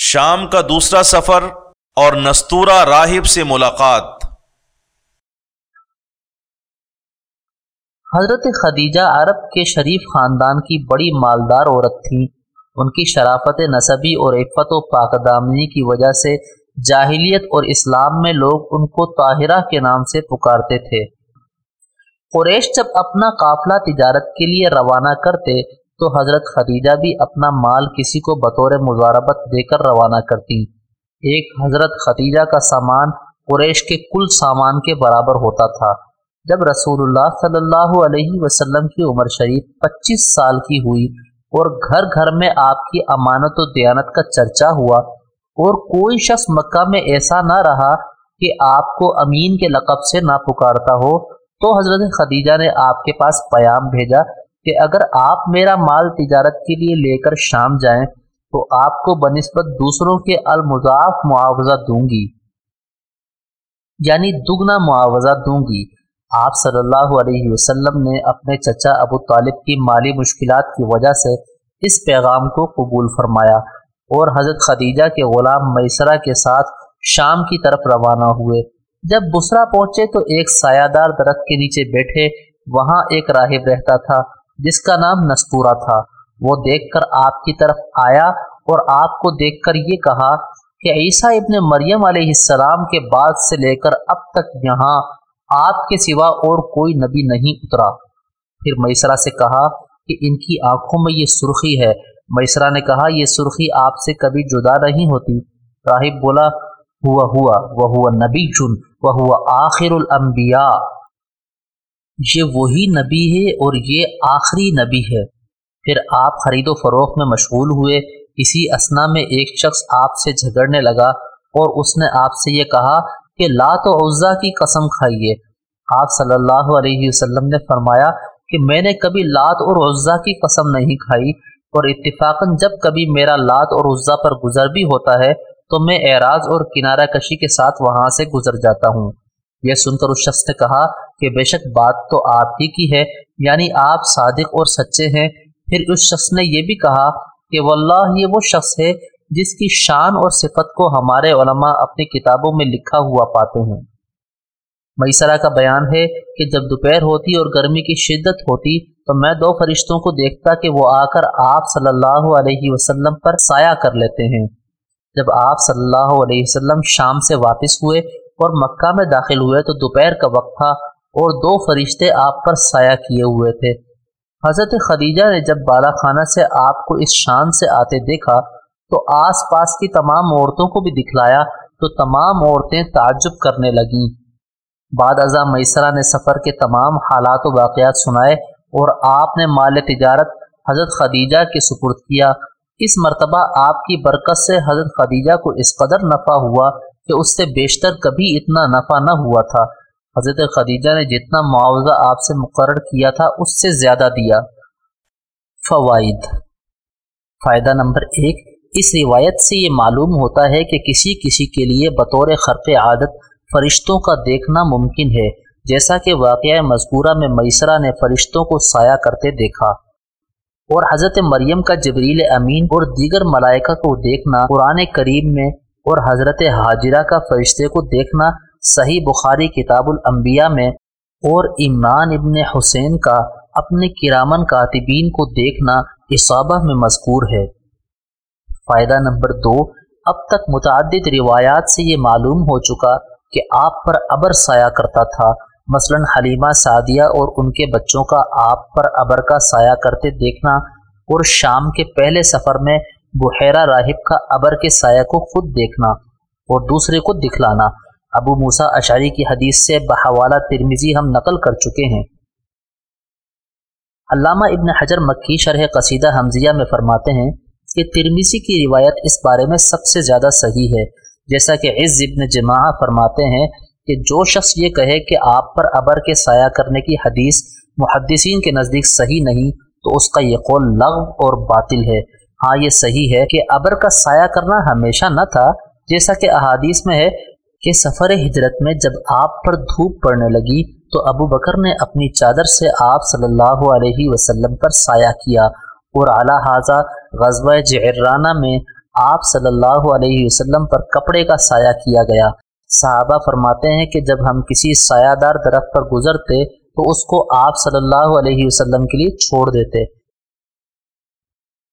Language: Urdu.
شام کا دوسرا سفر اور نستورہ راہب سے ملاقات۔ حضرت خدیجہ عرب کے شریف خاندان کی بڑی مالدار عورت تھیں ان کی شرافت نصبی اور عفت و پاکدامنی کی وجہ سے جاہلیت اور اسلام میں لوگ ان کو طاہرہ کے نام سے پکارتے تھے۔ قریش جب اپنا قافلہ تجارت کے لیے روانہ کرتے تو حضرت خدیجہ بھی اپنا مال کسی کو بطور مزاربت دے کر روانہ کرتی۔ ایک حضرت خدیجہ کا سامان قریش کے کل سامان کے برابر ہوتا تھا۔ جب رسول اللہ صلی اللہ علیہ وسلم کی عمر شریف پچیس سال کی ہوئی اور گھر گھر میں آپ کی امانت و دیانت کا چرچا ہوا اور کوئی شخص مکہ میں ایسا نہ رہا کہ آپ کو امین کے لقب سے نہ پکارتا ہو، تو حضرت خدیجہ نے آپ کے پاس پیام بھیجا کہ اگر آپ میرا مال تجارت کے لیے لے کر شام جائیں تو آپ کو بنسبت دوسروں کے المضاف معاوضہ دوں گی۔ یعنی دگنا معاوضہ دوں گی۔ آپ صلی اللہ علیہ وسلم نے اپنے چچا ابو طالب کی مالی مشکلات کی وجہ سے اس پیغام کو قبول فرمایا اور حضرت خدیجہ کے غلام میسرہ کے ساتھ شام کی طرف روانہ ہوئے۔ جب بسرا پہنچے تو ایک سایہ دار درخت کے نیچے بیٹھے، وہاں ایک راہب رہتا تھا۔ جس کا نام نستورا تھا۔ وہ دیکھ کر آپ کی طرف آیا اور آپ کو دیکھ کر یہ کہا کہ عیسیٰ ابن مریم علیہ السلام کے بعد سے لے کر اب تک یہاں آپ کے سوا اور کوئی نبی نہیں اترا۔ پھر میسرا سے کہا کہ ان کی آنکھوں میں یہ سرخی ہے۔ میسرا نے کہا، یہ سرخی آپ سے کبھی جدا نہیں ہوتی۔ راہب بولا، ہوا ہوا وہ ہوا نبی چن وہ ہوا آخر الانبیاء۔ یہ وہی نبی ہے اور یہ آخری نبی ہے۔ پھر آپ خرید و فروخت میں مشغول ہوئے۔ اسی اسنا میں ایک شخص آپ سے جھگڑنے لگا اور اس نے آپ سے یہ کہا کہ لات و عزا کی قسم کھائیے۔ آپ صلی اللہ علیہ وسلم نے فرمایا کہ میں نے کبھی لات اور عزا کی قسم نہیں کھائی اور اتفاقاً جب کبھی میرا لات اور عزا پر گزر بھی ہوتا ہے تو میں اعراض اور کنارہ کشی کے ساتھ وہاں سے گزر جاتا ہوں۔ یہ سن کر اس شخص نے کہا کہ بے شک بات تو آپ ہی کی ہے یعنی آپ صادق اور سچے ہیں۔ پھر اس شخص نے یہ بھی کہا کہ واللہ یہ وہ شخص ہے جس کی شان اور صفت کو ہمارے علماء اپنی کتابوں میں لکھا ہوا پاتے ہیں۔ میسرا کا بیان ہے کہ جب دوپہر ہوتی اور گرمی کی شدت ہوتی تو میں دو فرشتوں کو دیکھتا کہ وہ آ کر آپ صلی اللہ علیہ وسلم پر سایہ کر لیتے ہیں۔ جب آپ صلی اللہ علیہ وسلم شام سے واپس ہوئے اور مکہ میں داخل ہوئے تو دوپہر کا وقت تھا اور دو فرشتے آپ پر سایہ کیے ہوئے تھے۔ حضرت خدیجہ نے جب بالا خانہ سے آپ کو اس شان سے آتے دیکھا تو آس پاس کی تمام عورتوں کو بھی دکھلایا تو تمام عورتیں تعجب کرنے لگیں۔ بعد ازاں میسرہ نے سفر کے تمام حالات و واقعات سنائے اور آپ نے مال تجارت حضرت خدیجہ کے سپرد کیا۔ اس مرتبہ آپ کی برکت سے حضرت خدیجہ کو اس قدر نفع ہوا کہ اس سے بیشتر کبھی اتنا نفع نہ ہوا تھا۔ حضرت خدیجہ نے جتنا معاوضہ آپ سے مقرر کیا تھا، اس سے زیادہ دیا۔ فوائد۔ فائدہ نمبر ایک، اس روایت سے یہ معلوم ہوتا ہے کہ کسی کسی کے لیے بطور خرق عادت فرشتوں کا دیکھنا ممکن ہے، جیسا کہ واقعہ مذکورہ میں میسرہ نے فرشتوں کو سایہ کرتے دیکھا۔ اور حضرت مریم کا جبریل امین اور دیگر ملائکہ کو دیکھنا قرآن کریم میں اور حضرت حاجرہ کا فرشتے کو دیکھنا صحیح بخاری کتاب الانبیاء میں اور عمران ابن حسین کا اپنے کرامن کاتبین کو دیکھنا اصابہ میں مذکور ہے۔ فائدہ نمبر دو، اب تک متعدد روایات سے یہ معلوم ہو چکا کہ آپ پر ابر سایہ کرتا تھا۔ مثلا حلیمہ سعدیہ اور ان کے بچوں کا آپ پر ابر کا سایہ کرتے دیکھنا اور شام کے پہلے سفر میں بحیرہ راہب کا ابر کے سایہ کو خود دیکھنا اور دوسرے کو دکھلانا۔ ابو موسا اشاری کی حدیث سے بحوالہ ترمیزی ہم نقل کر چکے ہیں۔ علامہ ابن حجر مکی شرح قصیدہ حمزیہ میں فرماتے ہیں کہ ترمیزی کی روایت اس بارے میں سب سے زیادہ صحیح ہے۔ جیسا کہ عز ابن جماعہ فرماتے ہیں کہ جو شخص یہ کہے کہ آپ پر ابر کے سایہ کرنے کی حدیث محدثین کے نزدیک صحیح نہیں تو اس کا یہ قول لغو اور باطل ہے۔ ہاں یہ صحیح ہے کہ ابر کا سایہ کرنا ہمیشہ نہ تھا، جیسا کہ احادیث میں ہے کہ سفر ہجرت میں جب آپ پر دھوپ پڑنے لگی تو ابو بکر نے اپنی چادر سے آپ صلی اللہ علیہ وسلم پر سایہ کیا اور اعلیٰ حاضہ غزوہ جعرانہ میں آپ صلی اللہ علیہ وسلم پر کپڑے کا سایہ کیا گیا۔ صحابہ فرماتے ہیں کہ جب ہم کسی سایہ دار درخت پر گزرتے تو اس کو آپ صلی اللہ علیہ وسلم کے لیے چھوڑ دیتے۔